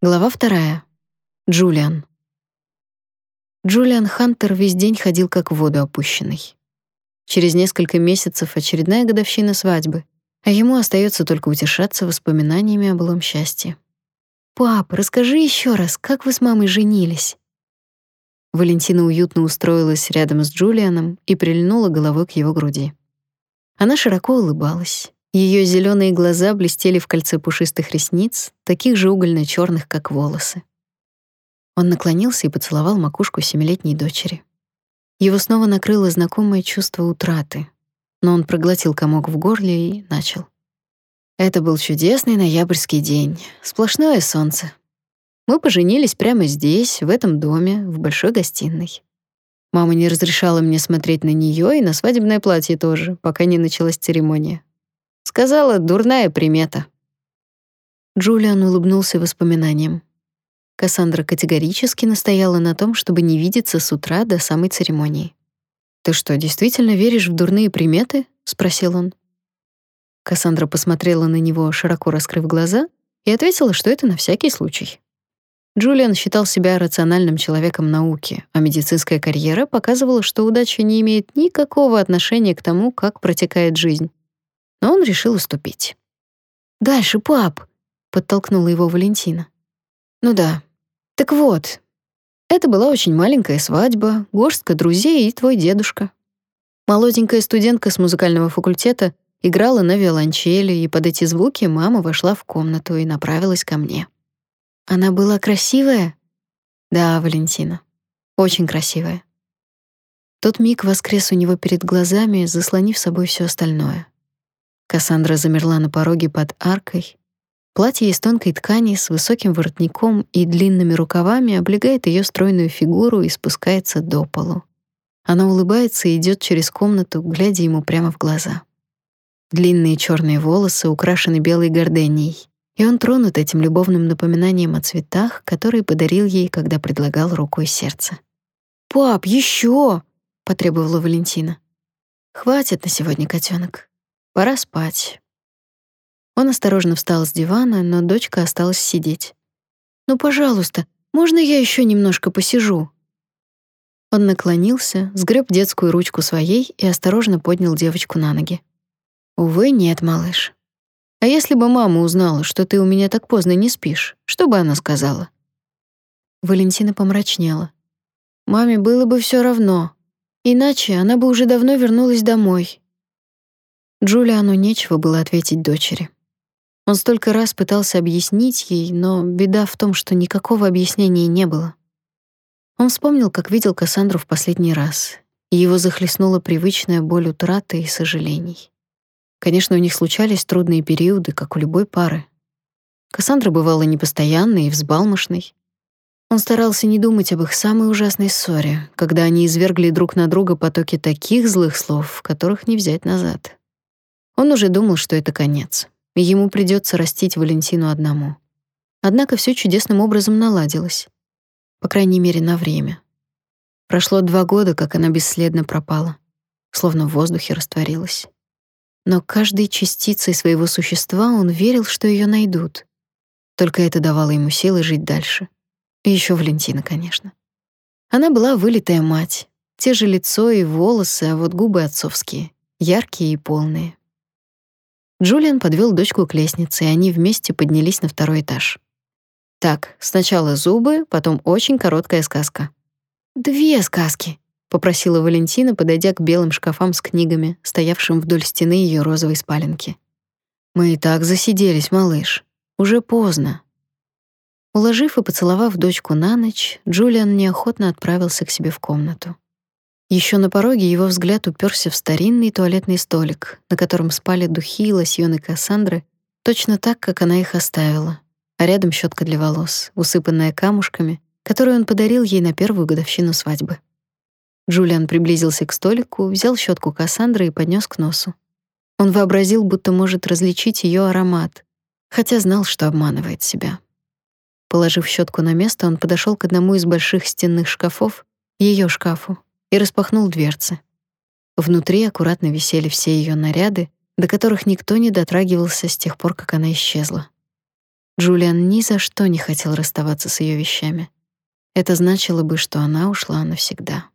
Глава вторая. Джулиан. Джулиан Хантер весь день ходил как в воду опущенный. Через несколько месяцев очередная годовщина свадьбы, а ему остается только утешаться воспоминаниями о былом счастье. «Пап, расскажи еще раз, как вы с мамой женились?» Валентина уютно устроилась рядом с Джулианом и прильнула головой к его груди. Она широко улыбалась. Ее зеленые глаза блестели в кольце пушистых ресниц, таких же угольно черных как волосы. Он наклонился и поцеловал макушку семилетней дочери. Его снова накрыло знакомое чувство утраты, но он проглотил комок в горле и начал. Это был чудесный ноябрьский день, сплошное солнце. Мы поженились прямо здесь, в этом доме, в большой гостиной. Мама не разрешала мне смотреть на нее и на свадебное платье тоже, пока не началась церемония. Сказала, дурная примета. Джулиан улыбнулся воспоминаниям. Кассандра категорически настояла на том, чтобы не видеться с утра до самой церемонии. «Ты что, действительно веришь в дурные приметы?» — спросил он. Кассандра посмотрела на него, широко раскрыв глаза, и ответила, что это на всякий случай. Джулиан считал себя рациональным человеком науки, а медицинская карьера показывала, что удача не имеет никакого отношения к тому, как протекает жизнь но он решил уступить. «Дальше, пап!» — подтолкнула его Валентина. «Ну да. Так вот, это была очень маленькая свадьба, горстка друзей и твой дедушка. Молоденькая студентка с музыкального факультета играла на виолончели, и под эти звуки мама вошла в комнату и направилась ко мне. Она была красивая? Да, Валентина. Очень красивая. Тот миг воскрес у него перед глазами, заслонив собой все остальное. Кассандра замерла на пороге под аркой. Платье из тонкой ткани с высоким воротником и длинными рукавами облегает ее стройную фигуру и спускается до полу. Она улыбается и идет через комнату, глядя ему прямо в глаза. Длинные черные волосы украшены белой горденией, и он тронут этим любовным напоминанием о цветах, которые подарил ей, когда предлагал руку и сердце. «Пап, еще! потребовала Валентина. «Хватит на сегодня, котенок. Пора спать. Он осторожно встал с дивана, но дочка осталась сидеть. «Ну, пожалуйста, можно я еще немножко посижу?» Он наклонился, сгреб детскую ручку своей и осторожно поднял девочку на ноги. «Увы, нет, малыш. А если бы мама узнала, что ты у меня так поздно не спишь, что бы она сказала?» Валентина помрачнела. «Маме было бы все равно. Иначе она бы уже давно вернулась домой, Джулиану нечего было ответить дочери. Он столько раз пытался объяснить ей, но беда в том, что никакого объяснения не было. Он вспомнил, как видел Кассандру в последний раз, и его захлестнула привычная боль утраты и сожалений. Конечно, у них случались трудные периоды, как у любой пары. Кассандра бывала непостоянной и взбалмошной. Он старался не думать об их самой ужасной ссоре, когда они извергли друг на друга потоки таких злых слов, которых не взять назад. Он уже думал, что это конец, ему придется растить Валентину одному. Однако все чудесным образом наладилось. По крайней мере, на время. Прошло два года, как она бесследно пропала, словно в воздухе растворилась. Но каждой частицей своего существа он верил, что ее найдут. Только это давало ему силы жить дальше. И еще Валентина, конечно. Она была вылитая мать. Те же лицо и волосы, а вот губы отцовские, яркие и полные. Джулиан подвел дочку к лестнице, и они вместе поднялись на второй этаж. Так, сначала зубы, потом очень короткая сказка. Две сказки, попросила Валентина, подойдя к белым шкафам с книгами, стоявшим вдоль стены ее розовой спаленки. Мы и так засиделись, малыш. Уже поздно. Уложив и поцеловав дочку на ночь, Джулиан неохотно отправился к себе в комнату. Еще на пороге его взгляд уперся в старинный туалетный столик, на котором спали духи и лосьоны Кассандры, точно так, как она их оставила, а рядом щетка для волос, усыпанная камушками, которую он подарил ей на первую годовщину свадьбы. Джулиан приблизился к столику, взял щетку Кассандры и поднес к носу. Он вообразил, будто может различить ее аромат, хотя знал, что обманывает себя. Положив щетку на место, он подошел к одному из больших стенных шкафов, ее шкафу, и распахнул дверцы. Внутри аккуратно висели все ее наряды, до которых никто не дотрагивался с тех пор, как она исчезла. Джулиан ни за что не хотел расставаться с ее вещами. Это значило бы, что она ушла навсегда.